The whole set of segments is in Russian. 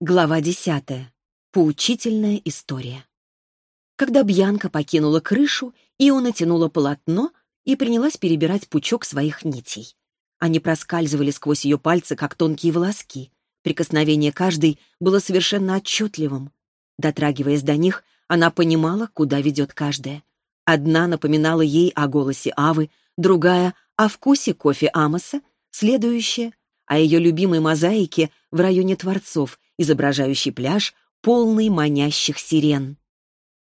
Глава десятая. Поучительная история. Когда Бьянка покинула крышу, Ио натянула полотно и принялась перебирать пучок своих нитей. Они проскальзывали сквозь ее пальцы, как тонкие волоски. Прикосновение каждой было совершенно отчетливым. Дотрагиваясь до них, она понимала, куда ведет каждая. Одна напоминала ей о голосе Авы, другая — о вкусе кофе Амоса, следующая — о ее любимой мозаике в районе Творцов, изображающий пляж, полный манящих сирен.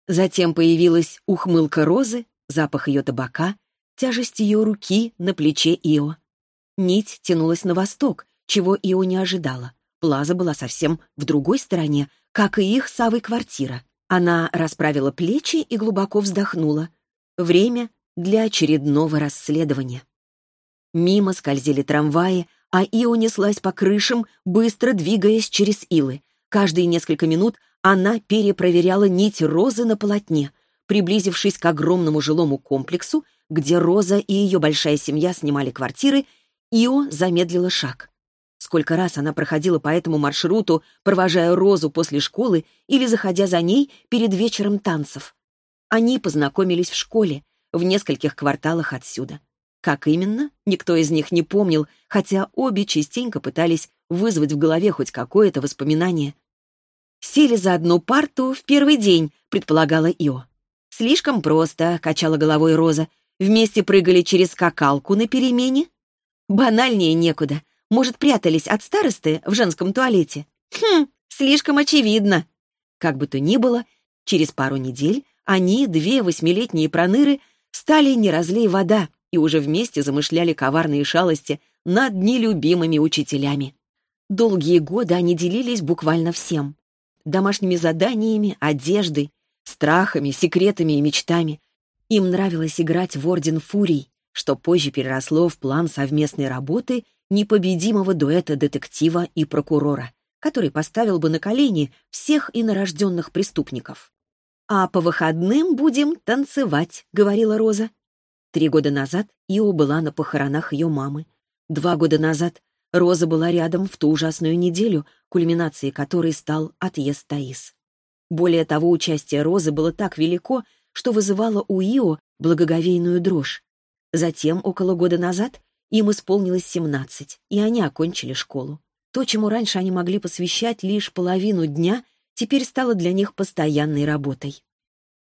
Затем появилась ухмылка розы, запах ее табака, тяжесть ее руки на плече Ио. Нить тянулась на восток, чего Ио не ожидала. Плаза была совсем в другой стороне, как и их с квартира. Она расправила плечи и глубоко вздохнула. Время для очередного расследования. Мимо скользили трамваи, а Ио неслась по крышам, быстро двигаясь через илы. Каждые несколько минут она перепроверяла нить розы на полотне. Приблизившись к огромному жилому комплексу, где Роза и ее большая семья снимали квартиры, Ио замедлила шаг. Сколько раз она проходила по этому маршруту, провожая Розу после школы или заходя за ней перед вечером танцев. Они познакомились в школе, в нескольких кварталах отсюда. Как именно, никто из них не помнил, хотя обе частенько пытались вызвать в голове хоть какое-то воспоминание. «Сели за одну парту в первый день», — предполагала Ио. «Слишком просто», — качала головой Роза. «Вместе прыгали через скакалку на перемене?» «Банальнее некуда. Может, прятались от старосты в женском туалете?» «Хм, слишком очевидно». Как бы то ни было, через пару недель они, две восьмилетние проныры, стали не разлей вода, и уже вместе замышляли коварные шалости над нелюбимыми учителями. Долгие годы они делились буквально всем. Домашними заданиями, одеждой, страхами, секретами и мечтами. Им нравилось играть в Орден Фурий, что позже переросло в план совместной работы непобедимого дуэта детектива и прокурора, который поставил бы на колени всех инорожденных преступников. «А по выходным будем танцевать», — говорила Роза. Три года назад Ио была на похоронах ее мамы. Два года назад Роза была рядом в ту ужасную неделю, кульминацией которой стал отъезд Таис. Более того, участие Розы было так велико, что вызывало у Ио благоговейную дрожь. Затем, около года назад, им исполнилось 17, и они окончили школу. То, чему раньше они могли посвящать лишь половину дня, теперь стало для них постоянной работой.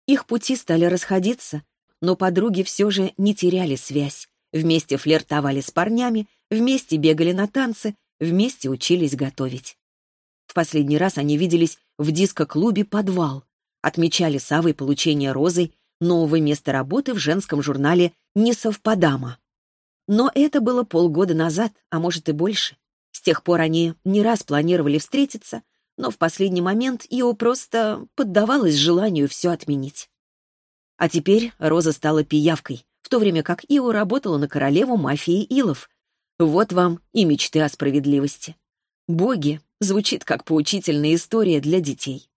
Их пути стали расходиться, но подруги все же не теряли связь. Вместе флиртовали с парнями, вместе бегали на танцы, вместе учились готовить. В последний раз они виделись в диско-клубе «Подвал», отмечали с Авой получение розой нового места работы в женском журнале «Несовпадама». Но это было полгода назад, а может и больше. С тех пор они не раз планировали встретиться, но в последний момент Ио просто поддавалась желанию все отменить. А теперь Роза стала пиявкой, в то время как Ио работала на королеву мафии Илов. Вот вам и мечты о справедливости. Боги звучит как поучительная история для детей.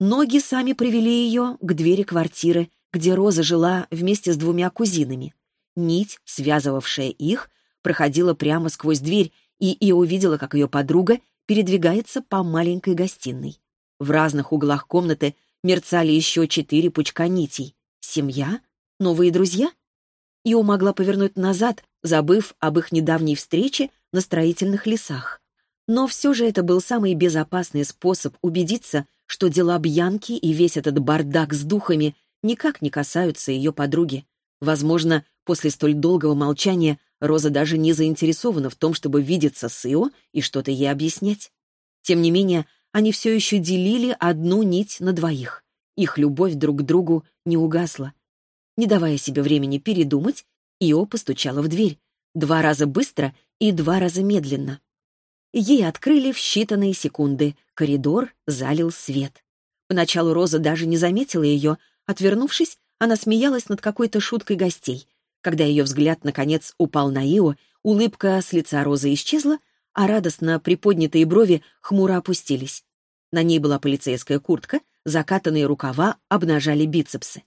Ноги сами привели ее к двери квартиры, где Роза жила вместе с двумя кузинами. Нить, связывавшая их, проходила прямо сквозь дверь, и Ио увидела, как ее подруга передвигается по маленькой гостиной. В разных углах комнаты мерцали еще четыре пучка нитей. Семья? Новые друзья? Ио могла повернуть назад, забыв об их недавней встрече на строительных лесах. Но все же это был самый безопасный способ убедиться, что дела Бьянки и весь этот бардак с духами никак не касаются ее подруги. Возможно, после столь долгого молчания Роза даже не заинтересована в том, чтобы видеться с Ио и что-то ей объяснять. Тем не менее, они все еще делили одну нить на двоих. Их любовь друг к другу не угасла. Не давая себе времени передумать, Ио постучала в дверь. Два раза быстро и два раза медленно. Ей открыли в считанные секунды. Коридор залил свет. Поначалу Роза даже не заметила ее. Отвернувшись, она смеялась над какой-то шуткой гостей. Когда ее взгляд, наконец, упал на Ио, улыбка с лица Розы исчезла, а радостно приподнятые брови хмуро опустились. На ней была полицейская куртка, закатанные рукава обнажали бицепсы.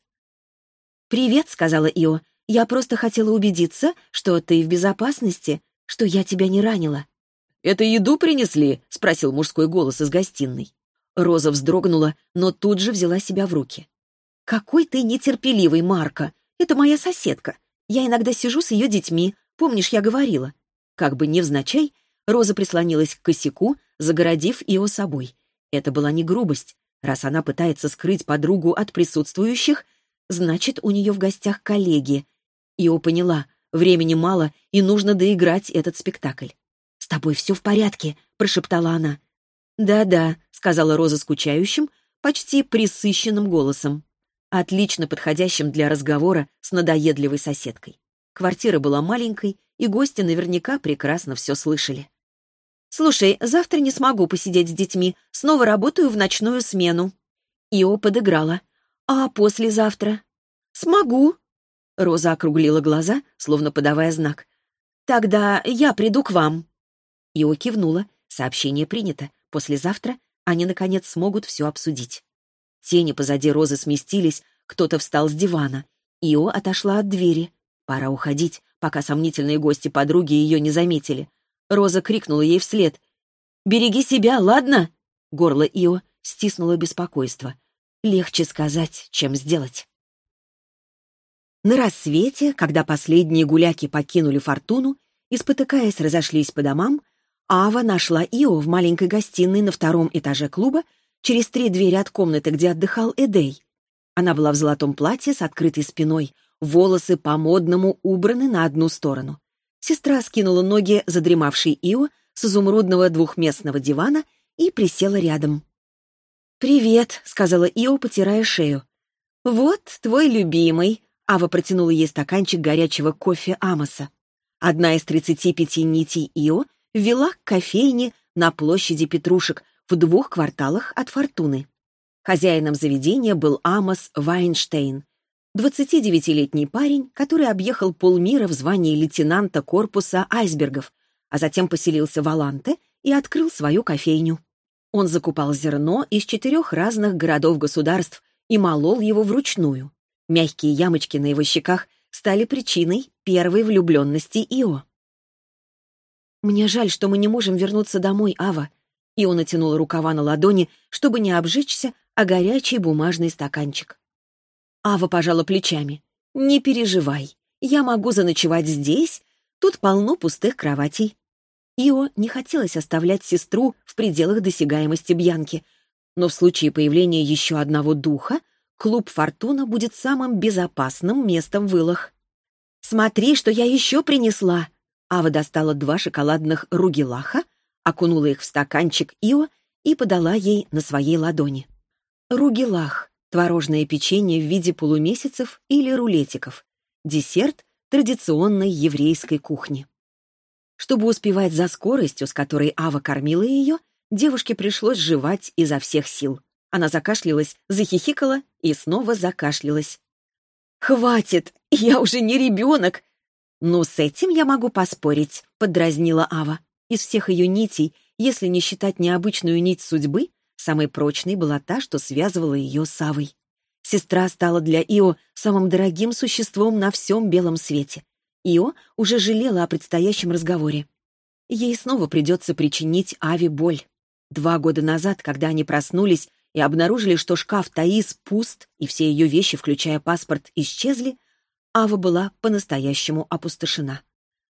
«Привет», — сказала Ио. «Я просто хотела убедиться, что ты в безопасности, что я тебя не ранила». это еду принесли?» — спросил мужской голос из гостиной. Роза вздрогнула, но тут же взяла себя в руки. «Какой ты нетерпеливый, Марка! Это моя соседка. Я иногда сижу с ее детьми. Помнишь, я говорила?» Как бы невзначай, Роза прислонилась к косяку, загородив его собой. Это была не грубость. Раз она пытается скрыть подругу от присутствующих, значит, у нее в гостях коллеги. Ио поняла, времени мало, и нужно доиграть этот спектакль. «С тобой все в порядке», — прошептала она. «Да-да», — сказала Роза скучающим, почти присыщенным голосом, отлично подходящим для разговора с надоедливой соседкой. Квартира была маленькой, и гости наверняка прекрасно все слышали. «Слушай, завтра не смогу посидеть с детьми, снова работаю в ночную смену». Ио подыграла. «А послезавтра?» «Смогу». Роза округлила глаза, словно подавая знак. «Тогда я приду к вам». Ио кивнула. Сообщение принято. Послезавтра они, наконец, смогут все обсудить. Тени позади Розы сместились, кто-то встал с дивана. Ио отошла от двери. Пора уходить, пока сомнительные гости подруги ее не заметили. Роза крикнула ей вслед. «Береги себя, ладно?» Горло Ио стиснуло беспокойство. Легче сказать, чем сделать. На рассвете, когда последние гуляки покинули фортуну и, спотыкаясь, разошлись по домам, Ава нашла Ио в маленькой гостиной на втором этаже клуба через три двери от комнаты, где отдыхал Эдей. Она была в золотом платье с открытой спиной, волосы по-модному убраны на одну сторону. Сестра скинула ноги задремавшей Ио с изумрудного двухместного дивана и присела рядом. «Привет», — сказала Ио, потирая шею. «Вот твой любимый», — Ава протянула ей стаканчик горячего кофе Амоса. Одна из тридцати пяти нитей Ио вела к кофейне на площади Петрушек в двух кварталах от Фортуны. Хозяином заведения был Амос Вайнштейн, 29-летний парень, который объехал полмира в звании лейтенанта корпуса айсбергов, а затем поселился в Аланте и открыл свою кофейню. Он закупал зерно из четырех разных городов-государств и молол его вручную. Мягкие ямочки на его щеках стали причиной первой влюбленности Ио. «Мне жаль, что мы не можем вернуться домой, Ава». Ио натянула рукава на ладони, чтобы не обжечься, а горячий бумажный стаканчик. Ава пожала плечами. «Не переживай, я могу заночевать здесь, тут полно пустых кроватей». Ио не хотелось оставлять сестру в пределах досягаемости Бьянки, но в случае появления еще одного духа клуб «Фортуна» будет самым безопасным местом в Илах. «Смотри, что я еще принесла!» Ава достала два шоколадных ругелаха, окунула их в стаканчик Ио и подала ей на своей ладони. Ругелах — творожное печенье в виде полумесяцев или рулетиков. Десерт традиционной еврейской кухни. Чтобы успевать за скоростью, с которой Ава кормила ее, девушке пришлось жевать изо всех сил. Она закашлялась, захихикала и снова закашлялась. «Хватит! Я уже не ребенок!» «Ну, с этим я могу поспорить», — поддразнила Ава. Из всех ее нитей, если не считать необычную нить судьбы, самой прочной была та, что связывала ее с Авой. Сестра стала для Ио самым дорогим существом на всем белом свете. Ио уже жалела о предстоящем разговоре. Ей снова придется причинить Аве боль. Два года назад, когда они проснулись и обнаружили, что шкаф Таис пуст, и все ее вещи, включая паспорт, исчезли, Ава была по-настоящему опустошена.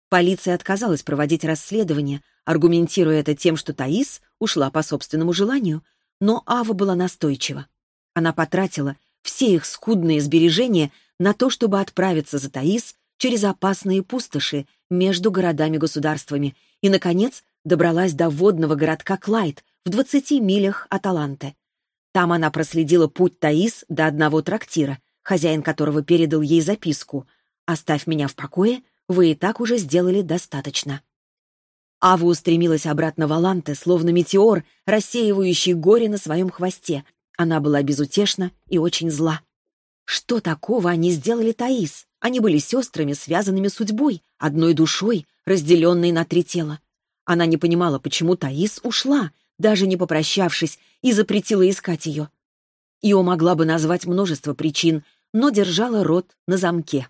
Полиция отказалась проводить расследование, аргументируя это тем, что Таис ушла по собственному желанию, но Ава была настойчива. Она потратила все их скудные сбережения на то, чтобы отправиться за Таис через опасные пустоши между городами-государствами и, наконец, добралась до водного городка Клайд в 20 милях от Аланте. Там она проследила путь Таис до одного трактира, хозяин которого передал ей записку «Оставь меня в покое, вы и так уже сделали достаточно». Ава устремилась обратно в Аланте, словно метеор, рассеивающий горе на своем хвосте. Она была безутешна и очень зла. Что такого они сделали Таис? Они были сестрами, связанными судьбой, одной душой, разделенной на три тела. Она не понимала, почему Таис ушла, даже не попрощавшись, и запретила искать ее. Ио могла бы назвать множество причин, но держала рот на замке.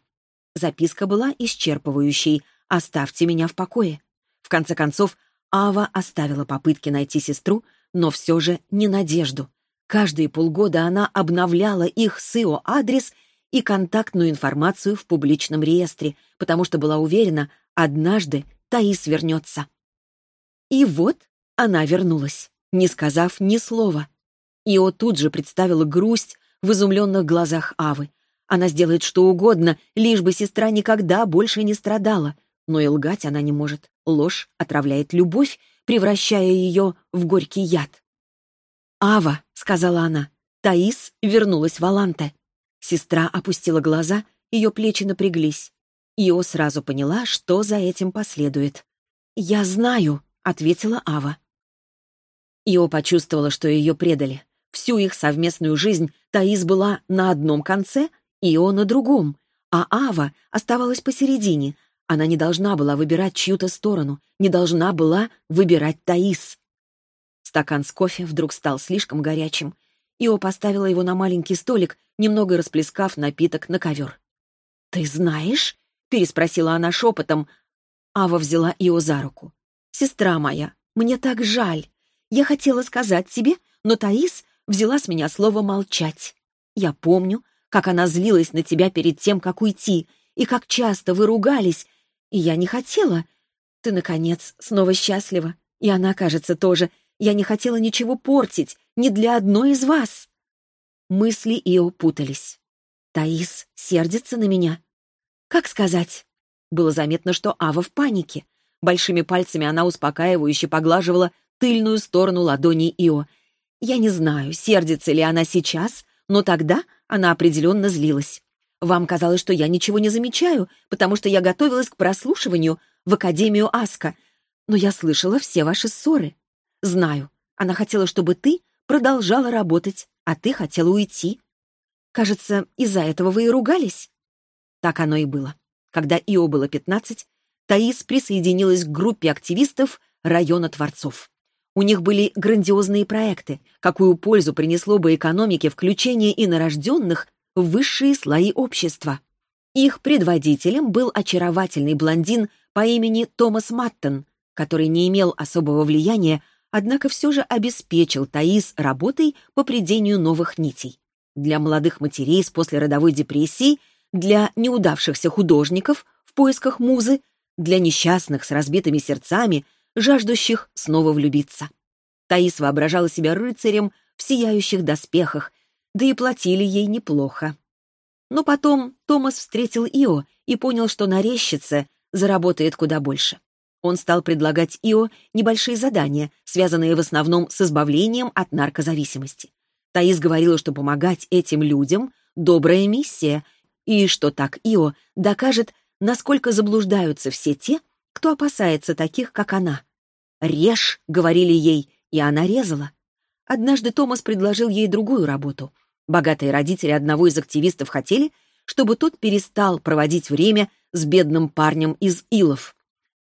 Записка была исчерпывающей «Оставьте меня в покое». В конце концов, Ава оставила попытки найти сестру, но все же не надежду. Каждые полгода она обновляла их с Ио адрес и контактную информацию в публичном реестре, потому что была уверена, однажды Таис вернется. И вот она вернулась, не сказав ни слова. Ио тут же представила грусть в изумленных глазах Авы. Она сделает что угодно, лишь бы сестра никогда больше не страдала. Но и лгать она не может. Ложь отравляет любовь, превращая ее в горький яд. «Ава», — сказала она, — «Таис вернулась в Аланте». Сестра опустила глаза, ее плечи напряглись. Ио сразу поняла, что за этим последует. «Я знаю», — ответила Ава. Ио почувствовала, что ее предали. Всю их совместную жизнь Таис была на одном конце, Ио на другом, а Ава оставалась посередине. Она не должна была выбирать чью-то сторону, не должна была выбирать Таис. Стакан с кофе вдруг стал слишком горячим. Ио поставила его на маленький столик, немного расплескав напиток на ковер. «Ты знаешь?» — переспросила она шепотом. Ава взяла Ио за руку. «Сестра моя, мне так жаль. Я хотела сказать тебе, но Таис взяла с меня слово «молчать». Я помню, как она злилась на тебя перед тем, как уйти, и как часто вы ругались, и я не хотела. Ты, наконец, снова счастлива, и она, кажется, тоже. Я не хотела ничего портить, ни для одной из вас. Мысли Ио путались. Таис сердится на меня. Как сказать? Было заметно, что Ава в панике. Большими пальцами она успокаивающе поглаживала тыльную сторону ладони Ио. Я не знаю, сердится ли она сейчас, но тогда она определенно злилась. Вам казалось, что я ничего не замечаю, потому что я готовилась к прослушиванию в Академию Аска. Но я слышала все ваши ссоры. Знаю, она хотела, чтобы ты продолжала работать, а ты хотела уйти. Кажется, из-за этого вы и ругались. Так оно и было. Когда Ио было 15, Таис присоединилась к группе активистов района Творцов. У них были грандиозные проекты, какую пользу принесло бы экономике включение инорожденных в высшие слои общества. Их предводителем был очаровательный блондин по имени Томас Маттон, который не имел особого влияния, однако все же обеспечил Таис работой по придению новых нитей. Для молодых матерей с послеродовой депрессией, для неудавшихся художников в поисках музы, для несчастных с разбитыми сердцами — жаждущих снова влюбиться. Таис воображала себя рыцарем в сияющих доспехах, да и платили ей неплохо. Но потом Томас встретил Ио и понял, что нарещица заработает куда больше. Он стал предлагать Ио небольшие задания, связанные в основном с избавлением от наркозависимости. Таис говорила, что помогать этим людям — добрая миссия, и что так Ио докажет, насколько заблуждаются все те, кто опасается таких, как она. «Режь», — говорили ей, и она резала. Однажды Томас предложил ей другую работу. Богатые родители одного из активистов хотели, чтобы тот перестал проводить время с бедным парнем из Илов.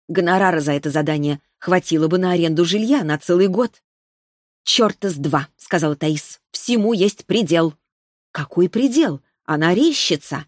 Гонорара за это задание хватило бы на аренду жилья на целый год. «Черта с два», — сказала Таис. «Всему есть предел». «Какой предел? Она резчица».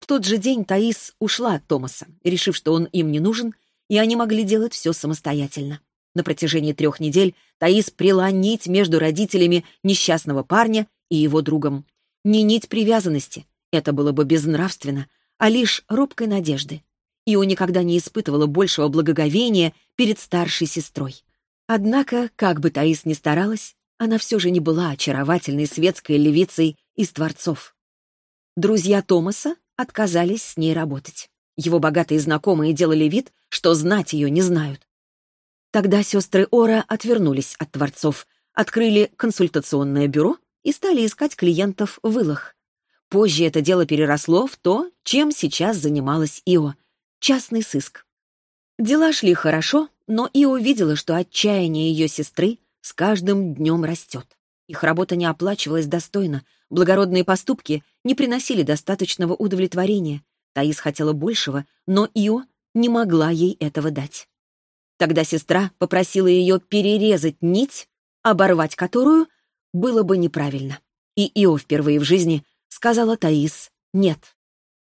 В тот же день Таис ушла от Томаса, решив, что он им не нужен, и они могли делать все самостоятельно. На протяжении трех недель Таис прила нить между родителями несчастного парня и его другом. Не нить привязанности, это было бы безнравственно, а лишь робкой надежды. Ио никогда не испытывала большего благоговения перед старшей сестрой. Однако, как бы Таис ни старалась, она все же не была очаровательной светской левицей из Творцов. Друзья Томаса отказались с ней работать. Его богатые знакомые делали вид, что знать ее не знают. Тогда сестры Ора отвернулись от Творцов, открыли консультационное бюро и стали искать клиентов в Илах. Позже это дело переросло в то, чем сейчас занималась Ио — частный сыск. Дела шли хорошо, но Ио видела, что отчаяние ее сестры с каждым днем растет. Их работа не оплачивалась достойно, благородные поступки не приносили достаточного удовлетворения. Таис хотела большего, но Ио не могла ей этого дать. Тогда сестра попросила ее перерезать нить, оборвать которую было бы неправильно. И Ио впервые в жизни сказала Таис «нет».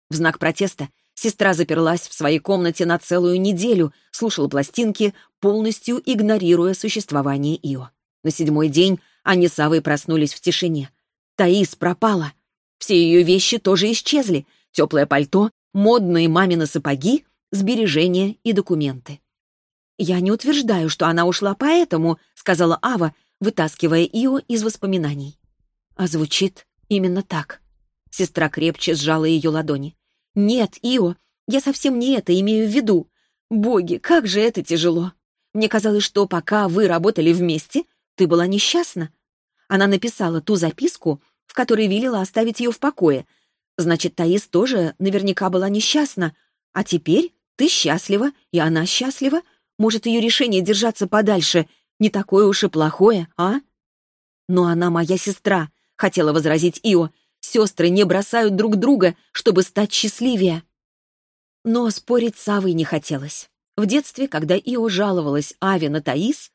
В знак протеста сестра заперлась в своей комнате на целую неделю, слушала пластинки, полностью игнорируя существование Ио. На седьмой день они с Авой проснулись в тишине. Таис пропала. Все ее вещи тоже исчезли. Теплое пальто, модные мамины сапоги, сбережения и документы. «Я не утверждаю, что она ушла поэтому», — сказала Ава, вытаскивая Ио из воспоминаний. А звучит именно так. Сестра крепче сжала ее ладони. «Нет, Ио, я совсем не это имею в виду. Боги, как же это тяжело. Мне казалось, что пока вы работали вместе, ты была несчастна. Она написала ту записку, в которой велела оставить ее в покое. Значит, Таис тоже наверняка была несчастна. А теперь ты счастлива, и она счастлива. Может, ее решение держаться подальше не такое уж и плохое, а? Но она моя сестра, хотела возразить Ио. Сестры не бросают друг друга, чтобы стать счастливее. Но спорить с Авой не хотелось. В детстве, когда Ио жаловалась Аве на Таис,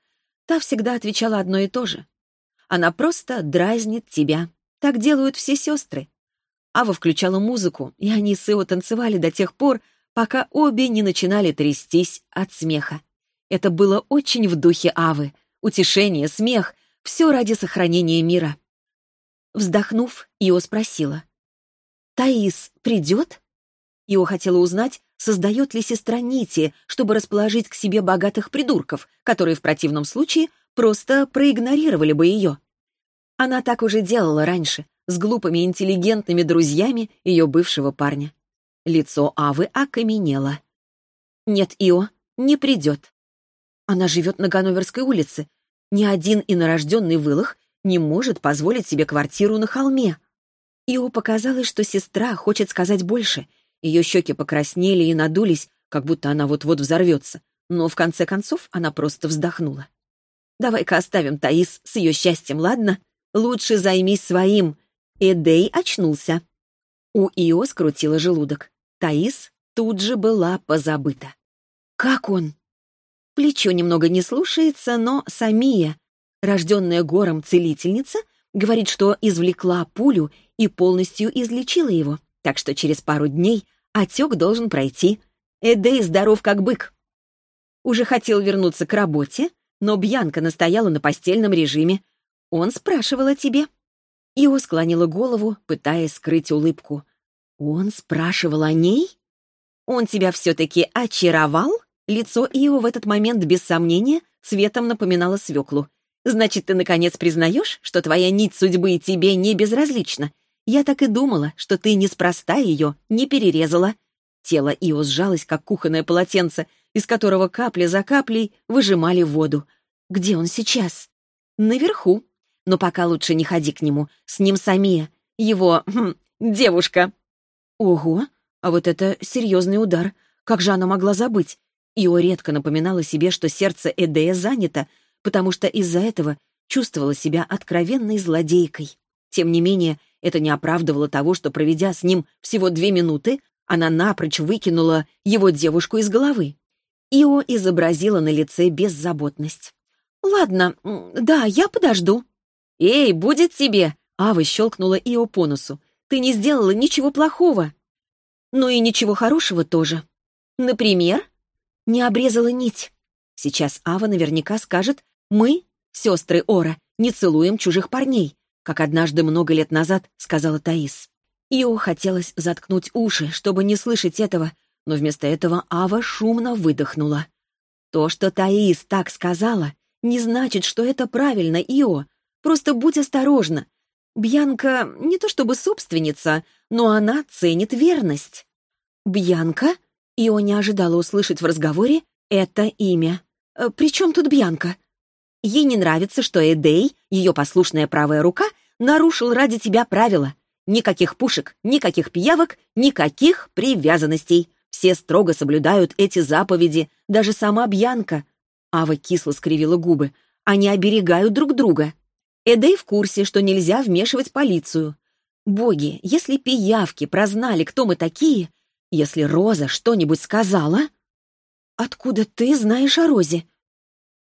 та всегда отвечала одно и то же. Она просто дразнит тебя. Так делают все сестры. Ава включала музыку, и они с Ио танцевали до тех пор, пока обе не начинали трястись от смеха. Это было очень в духе Авы. Утешение, смех — все ради сохранения мира. Вздохнув, Ио спросила. «Таис придет?» Ио хотела узнать, создает ли сестра нити, чтобы расположить к себе богатых придурков, которые в противном случае просто проигнорировали бы ее. Она так уже делала раньше, с глупыми интеллигентными друзьями ее бывшего парня. Лицо Авы окаменело. «Нет, Ио, не придет. Она живет на Ганноверской улице. Ни один инорожденный вылах не может позволить себе квартиру на холме». Ио показалось, что сестра хочет сказать больше — ее щеки покраснели и надулись, как будто она вот-вот взорвется. Но в конце концов она просто вздохнула. «Давай-ка оставим Таис с ее счастьем, ладно? Лучше займись своим». Эдей очнулся. У Ио скрутила желудок. Таис тут же была позабыта. «Как он?» Плечо немного не слушается, но Самия, рожденная гором целительница, говорит, что извлекла пулю и полностью излечила его так что через пару дней отек должен пройти. Эдей здоров как бык. Уже хотел вернуться к работе, но Бьянка настояла на постельном режиме. Он спрашивал о тебе. Ио склонила голову, пытаясь скрыть улыбку. Он спрашивал о ней? Он тебя все-таки очаровал? Лицо Ио в этот момент, без сомнения, цветом напоминало свеклу. Значит, ты наконец признаешь, что твоя нить судьбы тебе не безразлична, я так и думала, что ты неспроста ее не перерезала. Тело Ио сжалось, как кухонное полотенце, из которого капля за каплей выжимали воду. Где он сейчас? Наверху. Но пока лучше не ходи к нему. С ним Самия. Его... Хм, девушка. Ого, а вот это серьезный удар. Как же она могла забыть? Ио редко напоминала себе, что сердце Эдея занято, потому что из-за этого чувствовала себя откровенной злодейкой. Тем не менее, это не оправдывало того, что, проведя с ним всего две минуты, она напрочь выкинула его девушку из головы. Ио изобразила на лице беззаботность. «Ладно, да, я подожду». «Эй, будет тебе!» Ава щелкнула Ио по носу. «Ты не сделала ничего плохого». «Ну и ничего хорошего тоже. Например?» «Не обрезала нить». Сейчас Ава наверняка скажет «Мы, сестры Ора, не целуем чужих парней как однажды много лет назад сказала Таис. Ио хотелось заткнуть уши, чтобы не слышать этого, но вместо этого Ава шумно выдохнула. То, что Таис так сказала, не значит, что это правильно, Ио. Просто будь осторожна. Бьянка не то чтобы собственница, но она ценит верность. Бьянка? Ио не ожидала услышать в разговоре это имя. «Э, «При чем тут Бьянка?» Ей не нравится, что Эдей, ее послушная правая рука, нарушил ради тебя правила. Никаких пушек, никаких пиявок, никаких привязанностей. Все строго соблюдают эти заповеди, даже сама Бьянка. Ава кисло скривила губы. Они оберегают друг друга. Эдей в курсе, что нельзя вмешивать полицию. Боги, если пиявки прознали, кто мы такие, если Роза что-нибудь сказала... Откуда ты знаешь о Розе?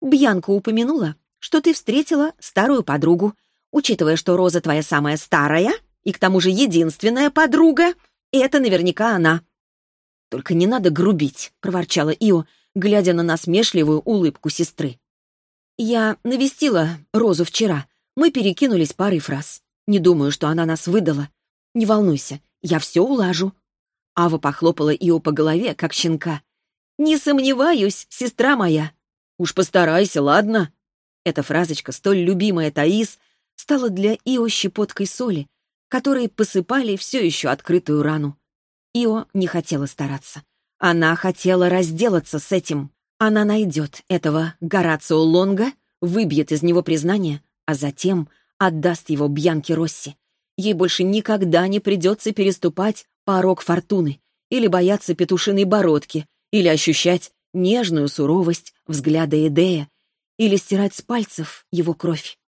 Бьянка упомянула, что ты встретила старую подругу. Учитывая, что Роза твоя самая старая и к тому же единственная подруга, это наверняка она. «Только не надо грубить», — проворчала Ио. глядя на насмешливую улыбку сестры. «Я навестила Розу вчера. Мы перекинулись парой фраз. Не думаю, что она нас выдала. Не волнуйся, я все улажу». Ава похлопала Ио по голове, как щенка. «Не сомневаюсь, сестра моя». «Уж постарайся, ладно?» Эта фразочка, столь любимая Таис, стала для Ио щепоткой соли, которой посыпали все еще открытую рану. Ио не хотела стараться. Она хотела разделаться с этим. Она найдет этого Горацио Лонга, выбьет из него признание, а затем отдаст его Бьянке Росси. Ей больше никогда не придется переступать порог фортуны или бояться петушиной бородки, или ощущать нежную суровость взгляда Эдея, или стирать с пальцев его кровь.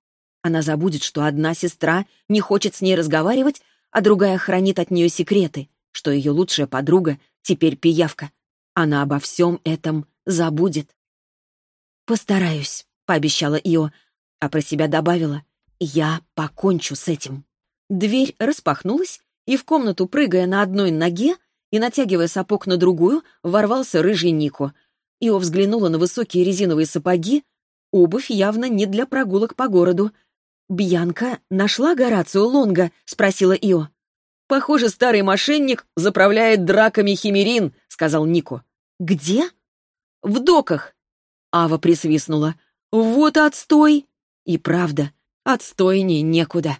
Она забудет, что одна сестра не хочет с ней разговаривать, а другая хранит от нее секреты, что ее лучшая подруга теперь пиявка. Она обо всем этом забудет. «Постараюсь», — пообещала Ио, а про себя добавила, «я покончу с этим». Дверь распахнулась, и в комнату, прыгая на одной ноге и натягивая сапог на другую, ворвался рыжий Нико. Ио взглянула на высокие резиновые сапоги, обувь явно не для прогулок по городу. «Бьянка нашла Горацио Лонга?» — спросила Ио. «Похоже, старый мошенник заправляет драками химерин», — сказал Нико. «Где?» «В доках». Ава присвистнула. «Вот отстой!» И правда, отстойней некуда.